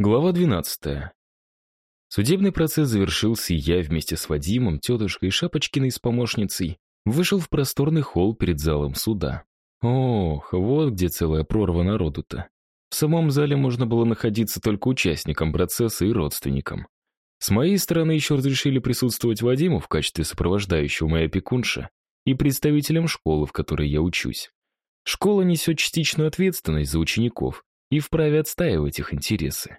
Глава 12. Судебный процесс завершился, и я вместе с Вадимом, тетушкой Шапочкиной с помощницей вышел в просторный холл перед залом суда. Ох, вот где целая прорва народу-то. В самом зале можно было находиться только участникам процесса и родственникам. С моей стороны еще разрешили присутствовать Вадиму в качестве сопровождающего моей опекунша и представителям школы, в которой я учусь. Школа несет частичную ответственность за учеников и вправе отстаивать их интересы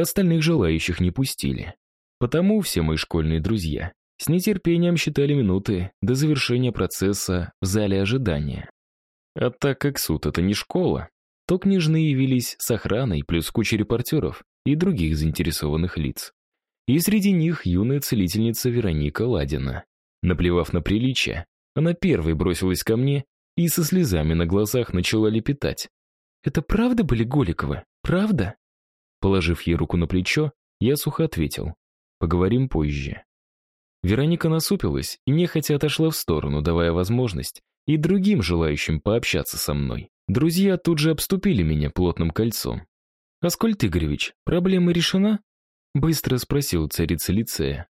остальных желающих не пустили. Потому все мои школьные друзья с нетерпением считали минуты до завершения процесса в зале ожидания. А так как суд — это не школа, то княжны явились с охраной плюс куча репортеров и других заинтересованных лиц. И среди них юная целительница Вероника Ладина. Наплевав на приличие, она первой бросилась ко мне и со слезами на глазах начала лепетать. «Это правда были Голиковы? Правда?» Положив ей руку на плечо, я сухо ответил. «Поговорим позже». Вероника насупилась и нехотя отошла в сторону, давая возможность и другим желающим пообщаться со мной. Друзья тут же обступили меня плотным кольцом. «Аскольд Игоревич, проблема решена?» Быстро спросил царица лицея.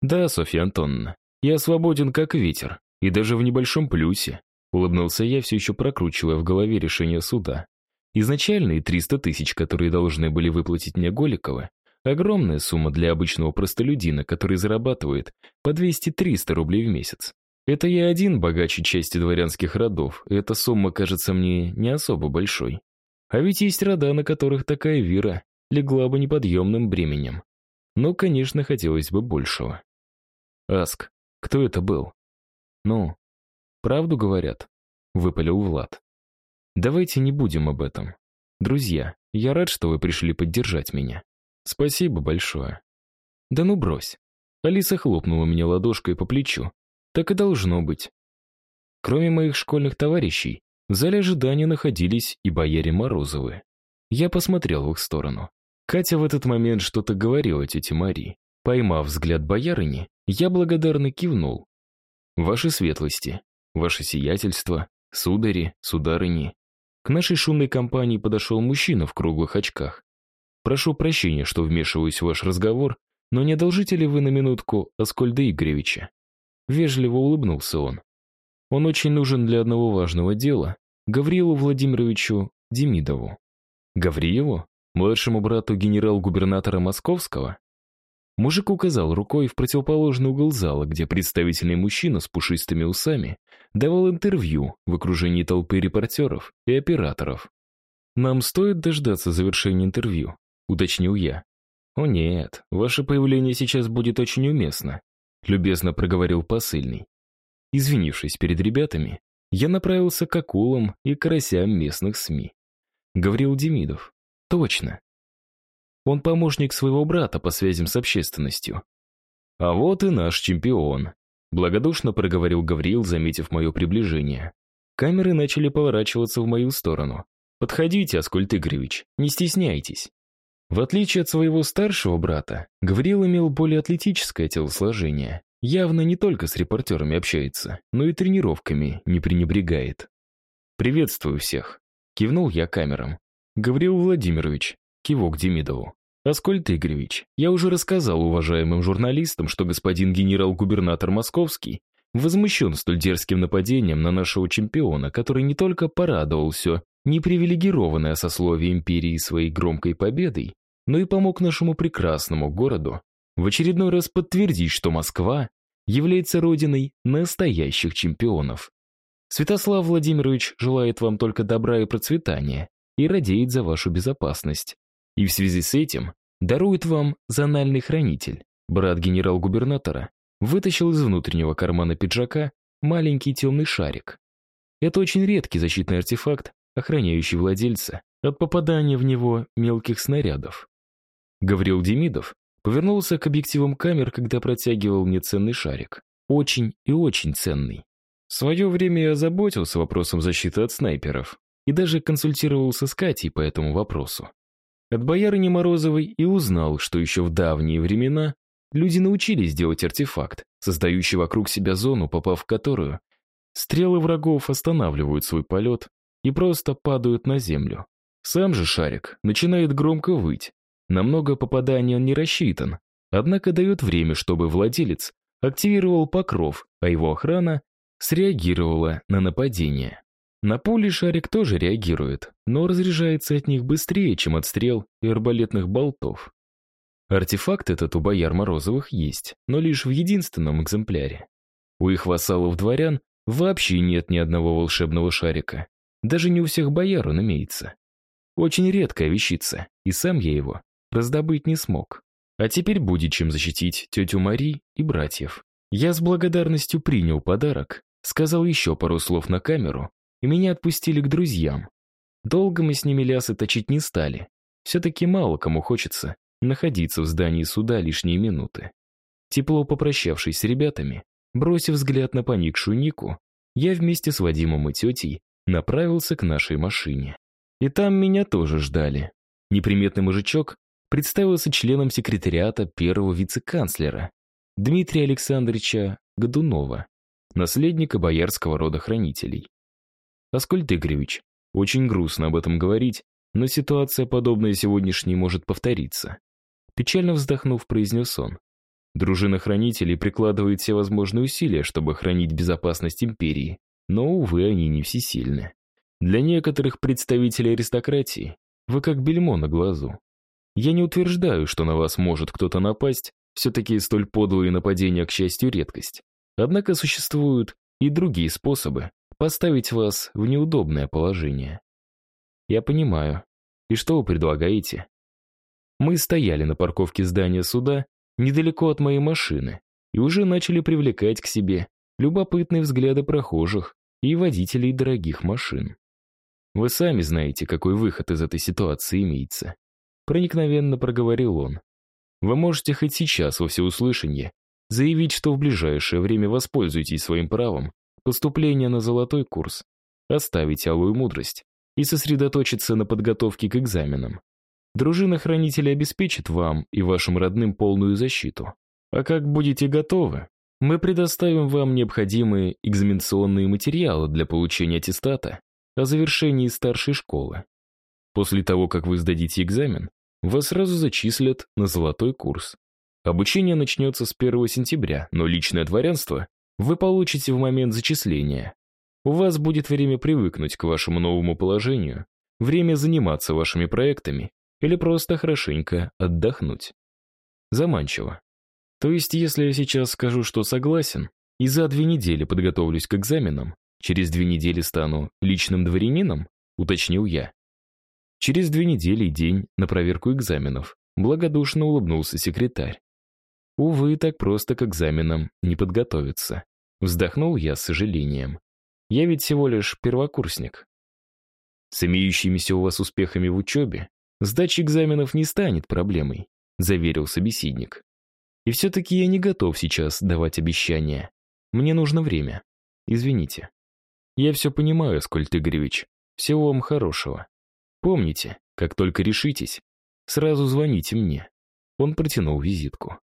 «Да, Софья Антоновна, я свободен как ветер, и даже в небольшом плюсе», улыбнулся я, все еще прокручивая в голове решение суда. Изначальные 300 тысяч, которые должны были выплатить мне Голиковы, огромная сумма для обычного простолюдина, который зарабатывает по 200-300 рублей в месяц. Это я один богаче части дворянских родов, и эта сумма кажется мне не особо большой. А ведь есть рода, на которых такая вира легла бы неподъемным бременем. Но, конечно, хотелось бы большего. Аск, кто это был? Ну, правду говорят, выпалил Влад. Давайте не будем об этом. Друзья, я рад, что вы пришли поддержать меня. Спасибо большое. Да ну брось. Алиса хлопнула меня ладошкой по плечу. Так и должно быть. Кроме моих школьных товарищей, в зале ожидания находились и бояре Морозовы. Я посмотрел в их сторону. Катя в этот момент что-то говорила тете Марии. Поймав взгляд боярыни, я благодарно кивнул. «Ваши светлости, ваше сиятельство, судари, сударыни, к нашей шумной компании подошел мужчина в круглых очках. «Прошу прощения, что вмешиваюсь в ваш разговор, но не одолжите ли вы на минутку Аскольда Игоревича?» Вежливо улыбнулся он. «Он очень нужен для одного важного дела, Гаврилу Владимировичу Демидову». «Гаврилу? Младшему брату генерал-губернатора Московского?» Мужик указал рукой в противоположный угол зала, где представительный мужчина с пушистыми усами давал интервью в окружении толпы репортеров и операторов. «Нам стоит дождаться завершения интервью», — уточнил я. «О нет, ваше появление сейчас будет очень уместно», — любезно проговорил посыльный. Извинившись перед ребятами, я направился к акулам и карасям местных СМИ. Гаврил Демидов. Точно. Он помощник своего брата по связям с общественностью. А вот и наш чемпион, благодушно проговорил Гавриил, заметив мое приближение. Камеры начали поворачиваться в мою сторону. Подходите, Аскольд Игоревич, не стесняйтесь. В отличие от своего старшего брата, Гавриил имел более атлетическое телосложение. Явно не только с репортерами общается, но и тренировками не пренебрегает. «Приветствую всех», — кивнул я камерам. «Гавриил Владимирович, Кивок Демидову. «Аскольд Игоревич, я уже рассказал уважаемым журналистам, что господин генерал-губернатор Московский возмущен столь дерзким нападением на нашего чемпиона, который не только порадовал все непривилегированное сословие империи своей громкой победой, но и помог нашему прекрасному городу в очередной раз подтвердить, что Москва является родиной настоящих чемпионов. Святослав Владимирович желает вам только добра и процветания и радеет за вашу безопасность. И в связи с этим дарует вам зональный хранитель. Брат генерал-губернатора вытащил из внутреннего кармана пиджака маленький темный шарик. Это очень редкий защитный артефакт, охраняющий владельца от попадания в него мелких снарядов. Гаврил Демидов повернулся к объективам камер, когда протягивал мне ценный шарик. Очень и очень ценный. В свое время я заботился вопросом защиты от снайперов и даже консультировался с Катей по этому вопросу. От боярыни Морозовой и узнал, что еще в давние времена люди научились делать артефакт, создающий вокруг себя зону, попав в которую стрелы врагов останавливают свой полет и просто падают на землю. Сам же шарик начинает громко выть, На много попаданий он не рассчитан, однако дает время, чтобы владелец активировал покров, а его охрана среагировала на нападение. На пули шарик тоже реагирует, но разряжается от них быстрее, чем от стрел и арбалетных болтов. Артефакт этот у бояр Морозовых есть, но лишь в единственном экземпляре. У их вассалов-дворян вообще нет ни одного волшебного шарика. Даже не у всех бояр он имеется. Очень редкая вещица, и сам я его раздобыть не смог. А теперь будет чем защитить тетю Мари и братьев. Я с благодарностью принял подарок, сказал еще пару слов на камеру, и меня отпустили к друзьям. Долго мы с ними лясы точить не стали. Все-таки мало кому хочется находиться в здании суда лишние минуты. Тепло попрощавшись с ребятами, бросив взгляд на поникшую Нику, я вместе с Вадимом и тетей направился к нашей машине. И там меня тоже ждали. Неприметный мужичок представился членом секретариата первого вице-канцлера Дмитрия Александровича Годунова, наследника боярского рода хранителей. Аскольд Игоревич, очень грустно об этом говорить, но ситуация, подобная сегодняшней, может повториться. Печально вздохнув, произнес он. Дружина хранителей прикладывает все возможные усилия, чтобы хранить безопасность империи, но, увы, они не всесильны. Для некоторых представителей аристократии вы как бельмо на глазу. Я не утверждаю, что на вас может кто-то напасть, все-таки столь подлые нападения, к счастью, редкость. Однако существуют и другие способы поставить вас в неудобное положение. Я понимаю. И что вы предлагаете? Мы стояли на парковке здания суда, недалеко от моей машины, и уже начали привлекать к себе любопытные взгляды прохожих и водителей дорогих машин. Вы сами знаете, какой выход из этой ситуации имеется. Проникновенно проговорил он. Вы можете хоть сейчас во всеуслышание заявить, что в ближайшее время воспользуетесь своим правом поступления на золотой курс, оставить алую мудрость и сосредоточиться на подготовке к экзаменам. Дружина хранителя обеспечит вам и вашим родным полную защиту. А как будете готовы, мы предоставим вам необходимые экзаменационные материалы для получения аттестата о завершении старшей школы. После того, как вы сдадите экзамен, вас сразу зачислят на золотой курс. Обучение начнется с 1 сентября, но личное дворянство вы получите в момент зачисления. У вас будет время привыкнуть к вашему новому положению, время заниматься вашими проектами или просто хорошенько отдохнуть. Заманчиво. То есть, если я сейчас скажу, что согласен, и за две недели подготовлюсь к экзаменам, через две недели стану личным дворянином, уточнил я. Через две недели и день на проверку экзаменов, благодушно улыбнулся секретарь. Увы, так просто к экзаменам не подготовиться. Вздохнул я с сожалением. Я ведь всего лишь первокурсник. С имеющимися у вас успехами в учебе Сдача экзаменов не станет проблемой, заверил собеседник. И все-таки я не готов сейчас давать обещания. Мне нужно время. Извините. Я все понимаю, Скольд Игоревич. Всего вам хорошего. Помните, как только решитесь, сразу звоните мне. Он протянул визитку.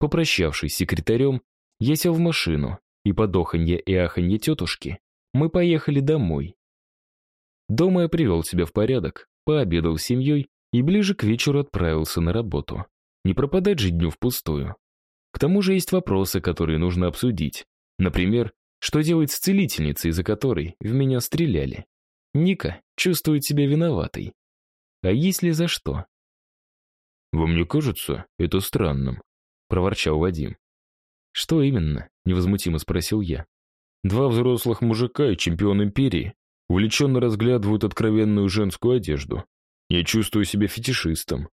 Попрощавшись с секретарем, я сел в машину, и под оханье и аханье тетушки мы поехали домой. Дома я привел себя в порядок, пообедал с семьей и ближе к вечеру отправился на работу. Не пропадать же дню впустую. К тому же есть вопросы, которые нужно обсудить. Например, что делать с целительницей, из-за которой в меня стреляли? Ника чувствует себя виноватой. А если за что? «Вам не кажется это странным?» — проворчал Вадим. «Что именно?» — невозмутимо спросил я. «Два взрослых мужика и чемпион империи увлеченно разглядывают откровенную женскую одежду. Я чувствую себя фетишистом.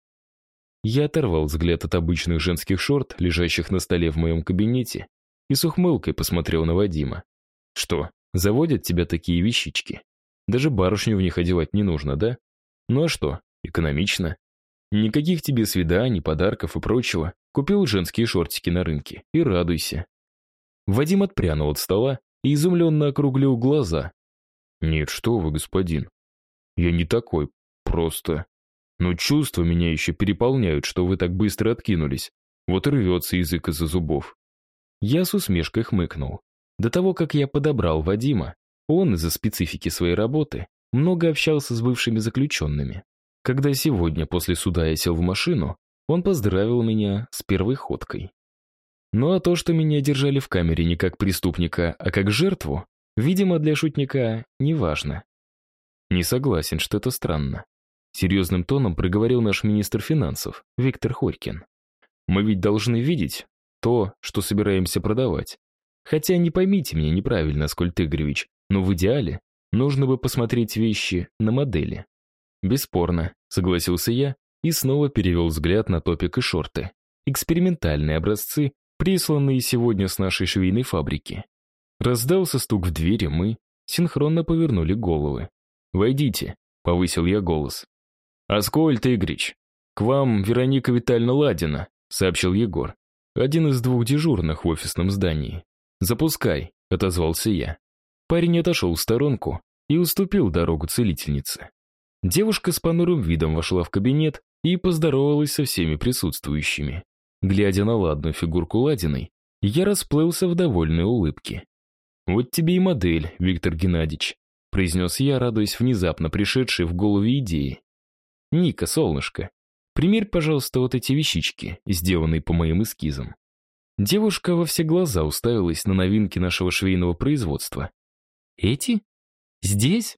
Я оторвал взгляд от обычных женских шорт, лежащих на столе в моем кабинете, и с ухмылкой посмотрел на Вадима. Что, заводят тебя такие вещички? Даже барышню в них одевать не нужно, да? Ну а что, экономично. Никаких тебе свиданий, подарков и прочего. Купил женские шортики на рынке и радуйся. Вадим отпрянул от стола и изумленно округлил глаза, «Нет, что вы, господин. Я не такой, просто. Но чувства меня еще переполняют, что вы так быстро откинулись. Вот рвется язык из-за зубов». Я с усмешкой хмыкнул. До того, как я подобрал Вадима, он из-за специфики своей работы много общался с бывшими заключенными. Когда сегодня после суда я сел в машину, он поздравил меня с первой ходкой. Ну а то, что меня держали в камере не как преступника, а как жертву, видимо, для шутника неважно. Не согласен, что это странно. Серьезным тоном проговорил наш министр финансов, Виктор Хорькин. Мы ведь должны видеть то, что собираемся продавать. Хотя не поймите меня неправильно, Аскольд Игоревич, но в идеале нужно бы посмотреть вещи на модели. Бесспорно, согласился я и снова перевел взгляд на топик и шорты. Экспериментальные образцы, присланные сегодня с нашей швейной фабрики. Раздался стук в двери, мы синхронно повернули головы. «Войдите», — повысил я голос. «Аскольд Игоревич, к вам Вероника Витальевна Ладина», — сообщил Егор. «Один из двух дежурных в офисном здании». «Запускай», — отозвался я. Парень отошел в сторонку и уступил дорогу целительнице. Девушка с понурым видом вошла в кабинет и поздоровалась со всеми присутствующими. Глядя на ладную фигурку Ладиной, я расплылся в довольной улыбке. «Вот тебе и модель, Виктор Геннадьевич», произнес я, радуясь внезапно пришедшей в голову идеи. «Ника, солнышко, примерь, пожалуйста, вот эти вещички, сделанные по моим эскизам». Девушка во все глаза уставилась на новинки нашего швейного производства. «Эти? Здесь?»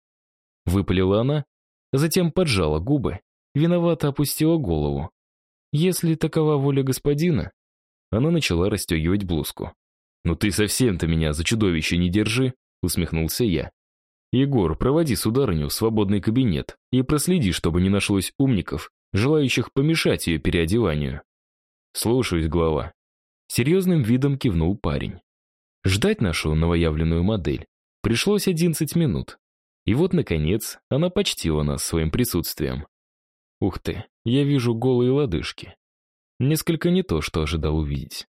Выпалила она, а затем поджала губы, виновато опустила голову. Если такова воля господина, она начала расстегивать блузку. «Ну ты совсем-то меня за чудовище не держи», усмехнулся я. «Егор, проводи сударыню в свободный кабинет и проследи, чтобы не нашлось умников, желающих помешать ее переодеванию». «Слушаюсь, глава». Серьезным видом кивнул парень. Ждать нашу новоявленную модель пришлось 11 минут. И вот, наконец, она почтила нас своим присутствием. Ух ты, я вижу голые лодыжки. Несколько не то, что ожидал увидеть.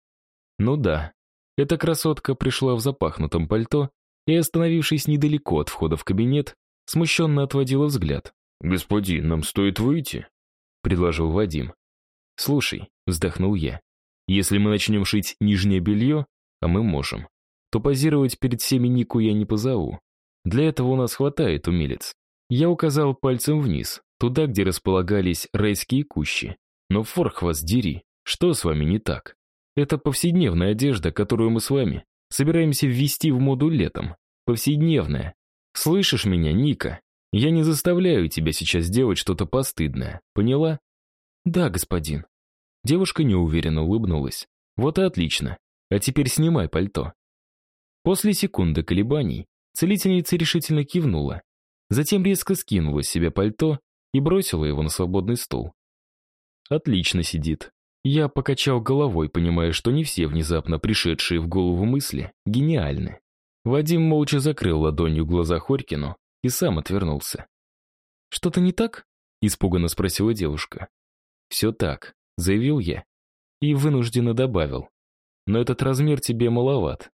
Ну да, эта красотка пришла в запахнутом пальто и, остановившись недалеко от входа в кабинет, смущенно отводила взгляд. «Господин, нам стоит выйти», — предложил Вадим. «Слушай», — вздохнул я, — «если мы начнем шить нижнее белье, а мы можем, то позировать перед всеми Нику я не позову. Для этого у нас хватает умелец. Я указал пальцем вниз, туда, где располагались райские кущи. Но форх вас дери, что с вами не так? Это повседневная одежда, которую мы с вами собираемся ввести в моду летом. Повседневная. Слышишь меня, Ника? Я не заставляю тебя сейчас делать что-то постыдное. Поняла? Да, господин. Девушка неуверенно улыбнулась. Вот и отлично. А теперь снимай пальто. После секунды колебаний целительница решительно кивнула. Затем резко скинула с себя пальто и бросила его на свободный стул. Отлично сидит. Я покачал головой, понимая, что не все внезапно пришедшие в голову мысли гениальны. Вадим молча закрыл ладонью глаза Хорькину и сам отвернулся. «Что-то не так?» — испуганно спросила девушка. «Все так», — заявил я. И вынужденно добавил. «Но этот размер тебе маловат».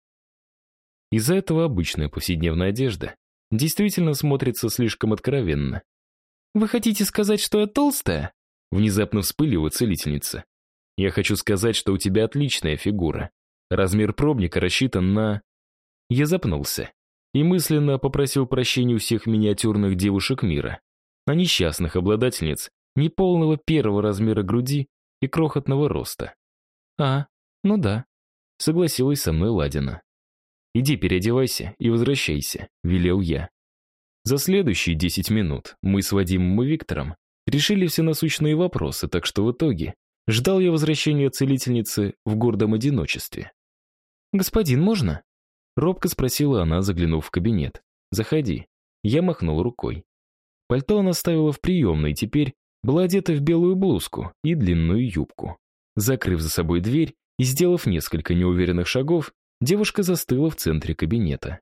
Из-за этого обычная повседневная одежда действительно смотрится слишком откровенно. «Вы хотите сказать, что я толстая?» Внезапно вспылила целительница. Я хочу сказать, что у тебя отличная фигура. Размер пробника рассчитан на... Я запнулся и мысленно попросил прощения у всех миниатюрных девушек мира, на несчастных обладательниц неполного первого размера груди и крохотного роста. «А, ну да», — согласилась со мной Ладина. «Иди переодевайся и возвращайся», — велел я. За следующие десять минут мы с Вадимом и Виктором решили все насущные вопросы, так что в итоге Ждал я возвращения целительницы в гордом одиночестве. «Господин, можно?» Робко спросила она, заглянув в кабинет. «Заходи». Я махнул рукой. Пальто она ставила в приемной, теперь была одета в белую блузку и длинную юбку. Закрыв за собой дверь и сделав несколько неуверенных шагов, девушка застыла в центре кабинета.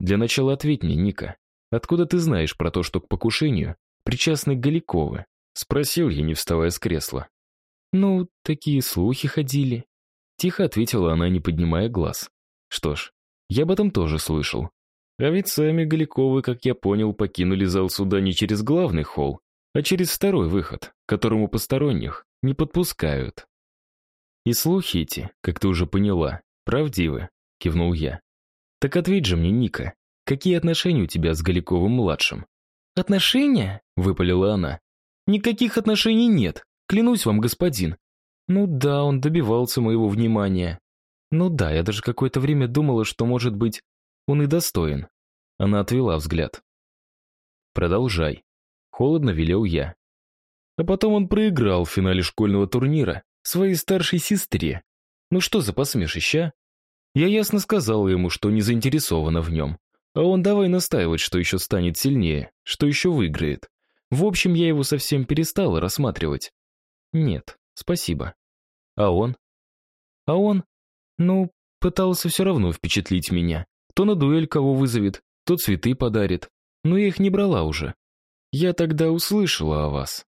«Для начала ответь мне, Ника, откуда ты знаешь про то, что к покушению причастны Галиковы?» Спросил я, не вставая с кресла. «Ну, такие слухи ходили». Тихо ответила она, не поднимая глаз. «Что ж, я об этом тоже слышал. А ведь сами Галиковы, как я понял, покинули зал суда не через главный холл, а через второй выход, к которому посторонних не подпускают». «И слухи эти, как ты уже поняла, правдивы», — кивнул я. «Так ответь же мне, Ника, какие отношения у тебя с Галиковым-младшим?» «Отношения?» — выпалила она. Никаких отношений нет, клянусь вам, господин. Ну да, он добивался моего внимания. Ну да, я даже какое-то время думала, что, может быть, он и достоин. Она отвела взгляд. Продолжай. Холодно велел я. А потом он проиграл в финале школьного турнира своей старшей сестре. Ну что за посмешище, а? Я ясно сказала ему, что не заинтересована в нем. А он давай настаивать, что еще станет сильнее, что еще выиграет. В общем, я его совсем перестала рассматривать. Нет, спасибо. А он? А он? Ну, пытался все равно впечатлить меня. То на дуэль кого вызовет, то цветы подарит. Но я их не брала уже. Я тогда услышала о вас.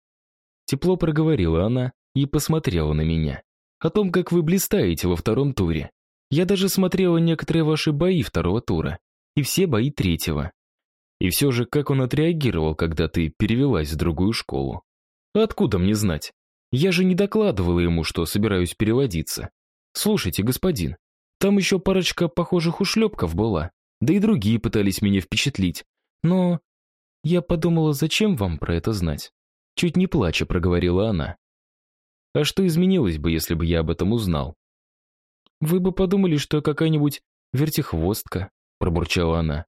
Тепло проговорила она и посмотрела на меня. О том, как вы блистаете во втором туре. Я даже смотрела некоторые ваши бои второго тура и все бои третьего. И все же, как он отреагировал, когда ты перевелась в другую школу? Откуда мне знать? Я же не докладывала ему, что собираюсь переводиться. Слушайте, господин, там еще парочка похожих ушлепков была, да и другие пытались меня впечатлить. Но я подумала, зачем вам про это знать? Чуть не плача проговорила она. А что изменилось бы, если бы я об этом узнал? Вы бы подумали, что я какая-нибудь вертихвостка, пробурчала она.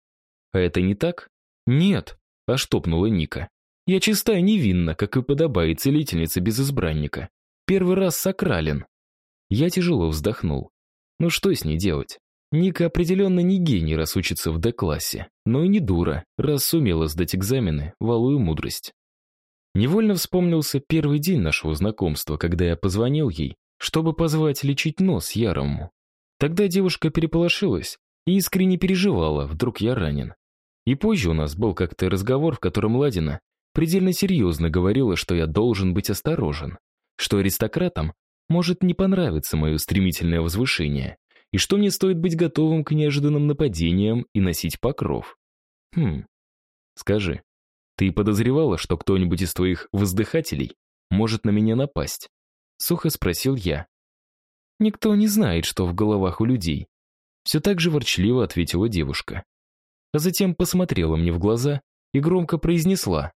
А это не так? Нет, оштопнула Ника. Я чистая невинна, как и подобает целительнице без избранника. Первый раз сакрален. Я тяжело вздохнул. Ну что с ней делать? Ника определенно не гений, раз учится в Д-классе, но и не дура, раз сумела сдать экзамены, валую мудрость. Невольно вспомнился первый день нашего знакомства, когда я позвонил ей, чтобы позвать лечить нос Ярому. Тогда девушка переполошилась и искренне переживала, вдруг я ранен. И позже у нас был как-то разговор, в котором Ладина предельно серьезно говорила, что я должен быть осторожен, что аристократам может не понравиться мое стремительное возвышение, и что мне стоит быть готовым к неожиданным нападениям и носить покров. Хм, скажи, ты подозревала, что кто-нибудь из твоих воздыхателей может на меня напасть? Сухо спросил я. Никто не знает, что в головах у людей. Все так же ворчливо ответила девушка. А затем посмотрела мне в глаза и громко произнесла.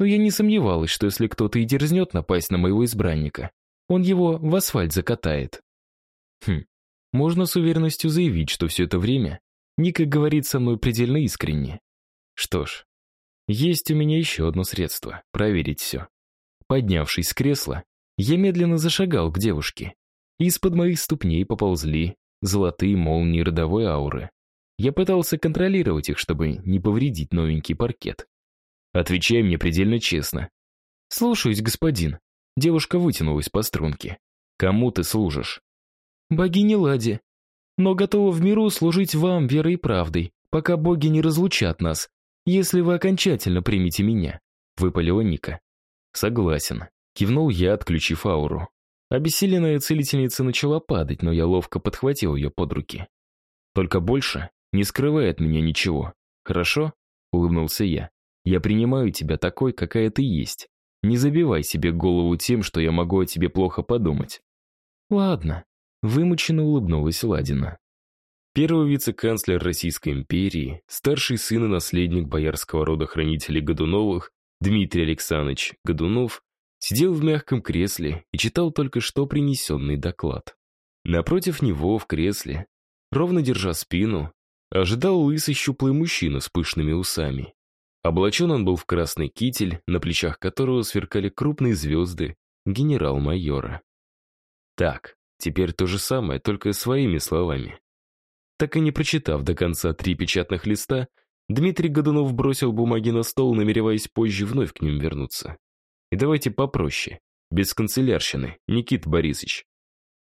Но я не сомневалась, что если кто-то и дерзнет напасть на моего избранника, он его в асфальт закатает. Хм, можно с уверенностью заявить, что все это время Ника говорит со мной предельно искренне. Что ж, есть у меня еще одно средство проверить все. Поднявшись с кресла, я медленно зашагал к девушке. Из-под моих ступней поползли золотые молнии родовой ауры. Я пытался контролировать их, чтобы не повредить новенький паркет. Отвечай мне предельно честно. «Слушаюсь, господин». Девушка вытянулась по струнке. «Кому ты служишь?» «Богине Ладе. Но готова в миру служить вам верой и правдой, пока боги не разлучат нас, если вы окончательно примете меня», — выпалила Ника. «Согласен», — кивнул я, отключив ауру. Обессиленная целительница начала падать, но я ловко подхватил ее под руки. «Только больше не скрывай от меня ничего, хорошо?» — улыбнулся я. «Я принимаю тебя такой, какая ты есть. Не забивай себе голову тем, что я могу о тебе плохо подумать». «Ладно», — вымученно улыбнулась Ладина. Первый вице-канцлер Российской империи, старший сын и наследник боярского рода хранителей Годуновых, Дмитрий Александрович Годунов, сидел в мягком кресле и читал только что принесенный доклад. Напротив него в кресле, ровно держа спину, ожидал лысый щуплый мужчина с пышными усами. Облачен он был в красный китель, на плечах которого сверкали крупные звезды генерал-майора. Так, теперь то же самое, только своими словами. Так и не прочитав до конца три печатных листа, Дмитрий Годунов бросил бумаги на стол, намереваясь позже вновь к ним вернуться. Давайте попроще, без канцелярщины, Никит Борисович.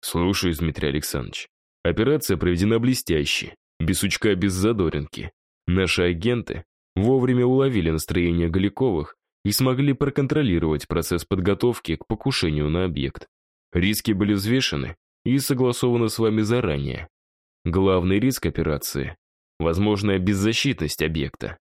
Слушаюсь, Дмитрий Александрович. Операция проведена блестяще, без сучка, без задоринки. Наши агенты вовремя уловили настроение Галиковых и смогли проконтролировать процесс подготовки к покушению на объект. Риски были взвешены и согласованы с вами заранее. Главный риск операции – возможная беззащитность объекта.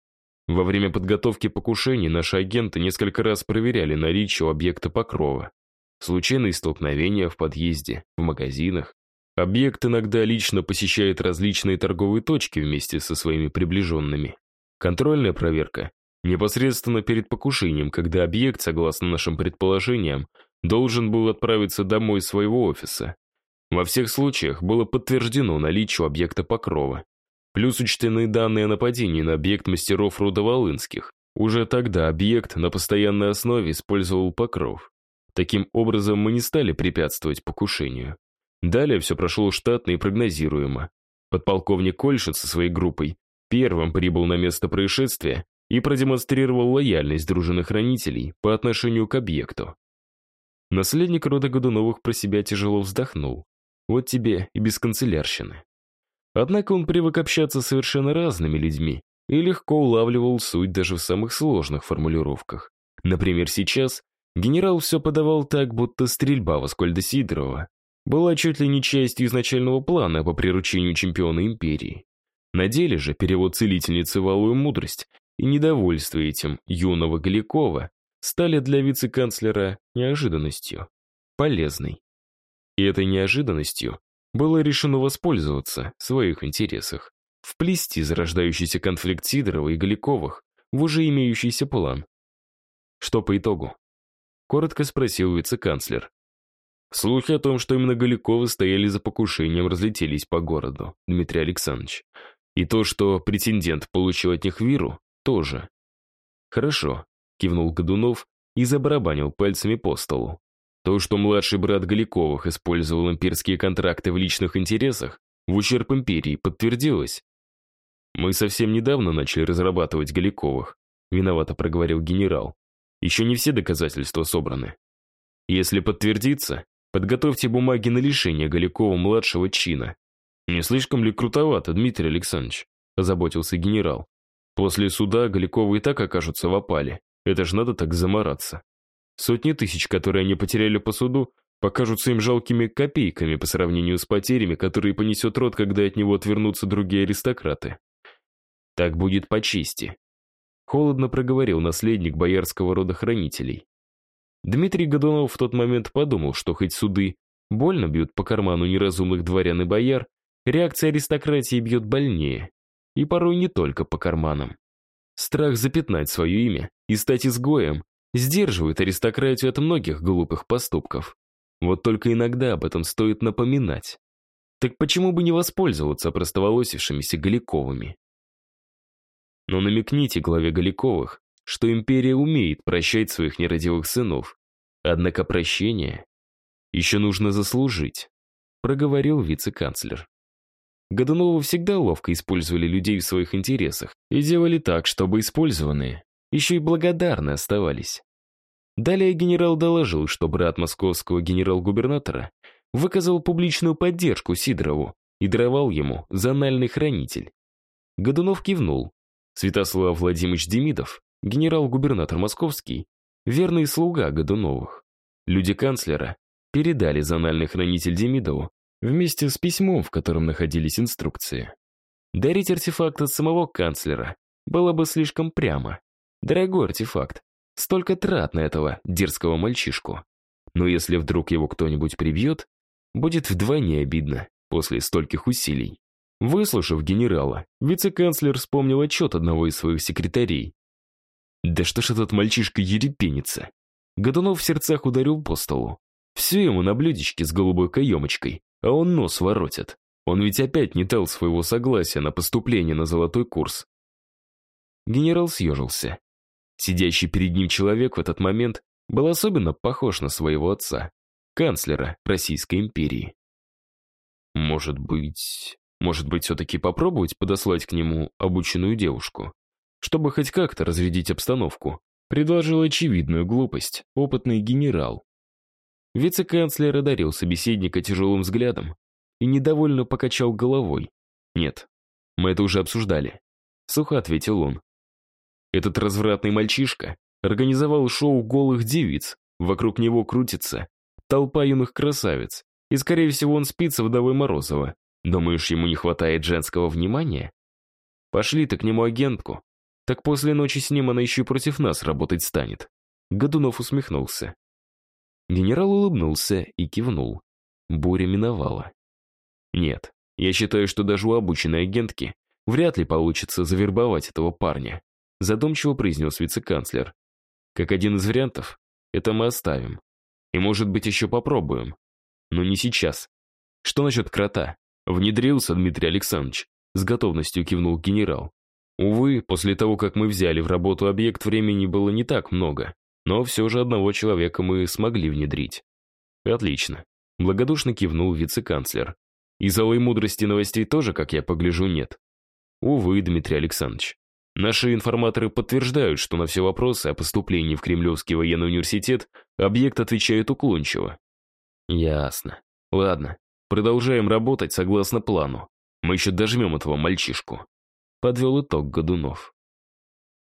Во время подготовки покушений наши агенты несколько раз проверяли наличие у объекта покрова. Случайные столкновения в подъезде, в магазинах. Объект иногда лично посещает различные торговые точки вместе со своими приближенными. Контрольная проверка Непосредственно перед покушением, когда объект, согласно нашим предположениям, должен был отправиться домой из своего офиса. Во всех случаях было подтверждено наличие объекта покрова. Плюс учтены данные о нападении на объект мастеров рода Волынских. Уже тогда объект на постоянной основе использовал покров. Таким образом, мы не стали препятствовать покушению. Далее все прошло штатно и прогнозируемо. Подполковник Кольшин со своей группой первым прибыл на место происшествия и продемонстрировал лояльность дружины хранителей по отношению к объекту. Наследник рода Годуновых про себя тяжело вздохнул. Вот тебе и без канцелярщины. Однако он привык общаться с совершенно разными людьми и легко улавливал суть даже в самых сложных формулировках. Например, сейчас генерал все подавал так, будто стрельба в Аскольда Сидорова была чуть ли не частью изначального плана по приручению чемпиона империи. На деле же перевод целительницы в алую мудрость и недовольство этим юного Галякова стали для вице-канцлера неожиданностью, полезной. И этой неожиданностью было решено воспользоваться в своих интересах, вплести зарождающийся конфликт Сидорова и Галиковых в уже имеющийся план. Что по итогу? Коротко спросил вице-канцлер. Слухи о том, что именно Галиковы стояли за покушением, разлетелись по городу, Дмитрий Александрович. И то, что претендент получил от них виру, тоже. Хорошо, кивнул Годунов и забарабанил пальцами по столу. То, что младший брат Галиковых использовал имперские контракты в личных интересах, в ущерб империи, подтвердилось. Мы совсем недавно начали разрабатывать Галиковых, виновато проговорил генерал. Еще не все доказательства собраны. Если подтвердится, подготовьте бумаги на лишение Галикова-младшего чина. Не слишком ли крутовато, Дмитрий Александрович? озаботился генерал. После суда Галиковы и так окажутся в опале. Это ж надо так замораться. Сотни тысяч, которые они потеряли по суду, покажутся им жалкими копейками по сравнению с потерями, которые понесет род, когда от него отвернутся другие аристократы. Так будет по чести. Холодно проговорил наследник боярского рода хранителей. Дмитрий Годунов в тот момент подумал, что хоть суды больно бьют по карману неразумных дворян и бояр, реакция аристократии бьет больнее. И порой не только по карманам. Страх запятнать свое имя и стать изгоем сдерживает аристократию от многих глупых поступков. Вот только иногда об этом стоит напоминать. Так почему бы не воспользоваться простоволосившимися Галиковыми? Но намекните главе Галиковых, что империя умеет прощать своих нерадивых сынов. Однако прощение еще нужно заслужить, проговорил вице-канцлер. Годуновы всегда ловко использовали людей в своих интересах и делали так, чтобы использованные еще и благодарны оставались. Далее генерал доложил, что брат московского генерал-губернатора выказал публичную поддержку Сидорову и даровал ему зональный хранитель. Годунов кивнул. Святослав Владимирович Демидов, генерал-губернатор московский, верный слуга Годуновых. Люди канцлера передали зональный хранитель Демидову вместе с письмом, в котором находились инструкции. Дарить артефакт от самого канцлера было бы слишком прямо. Дорогой артефакт. Столько трат на этого дерзкого мальчишку. Но если вдруг его кто-нибудь прибьет, будет вдвойне обидно после стольких усилий. Выслушав генерала, вице-канцлер вспомнил отчет одного из своих секретарей. «Да что ж этот мальчишка ерепенится?» Годунов в сердцах ударил по столу. Все ему на блюдечке с голубой каемочкой, а он нос воротит. Он ведь опять не дал своего согласия на поступление на золотой курс. Генерал съежился. Сидящий перед ним человек в этот момент был особенно похож на своего отца, канцлера Российской империи. Может быть... Может быть, все-таки попробовать подослать к нему обученную девушку, чтобы хоть как-то разрядить обстановку, предложил очевидную глупость опытный генерал. Вице-канцлер одарил собеседника тяжелым взглядом и недовольно покачал головой. «Нет, мы это уже обсуждали», — сухо ответил он. Этот развратный мальчишка организовал шоу голых девиц, вокруг него крутится толпа юных красавиц, и, скорее всего, он спится вдовой Морозова. Думаешь, ему не хватает женского внимания? Пошли ты к нему агентку. Так после ночи с ним она еще против нас работать станет. Годунов усмехнулся. Генерал улыбнулся и кивнул. Буря миновала. Нет, я считаю, что даже у обученной агентки вряд ли получится завербовать этого парня. Задумчиво произнес вице-канцлер. Как один из вариантов, это мы оставим. И, может быть, еще попробуем. Но не сейчас. Что насчет крота? Внедрился Дмитрий Александрович. С готовностью кивнул генерал. Увы, после того, как мы взяли в работу объект, времени было не так много. Но все же одного человека мы смогли внедрить. Отлично. Благодушно кивнул вице-канцлер. И залой мудрости новостей тоже, как я погляжу, нет. Увы, Дмитрий Александрович. Наши информаторы подтверждают, что на все вопросы о поступлении в Кремлевский военный университет объект отвечает уклончиво. Ясно. Ладно, продолжаем работать согласно плану. Мы еще дожмем этого мальчишку. Подвел итог Годунов.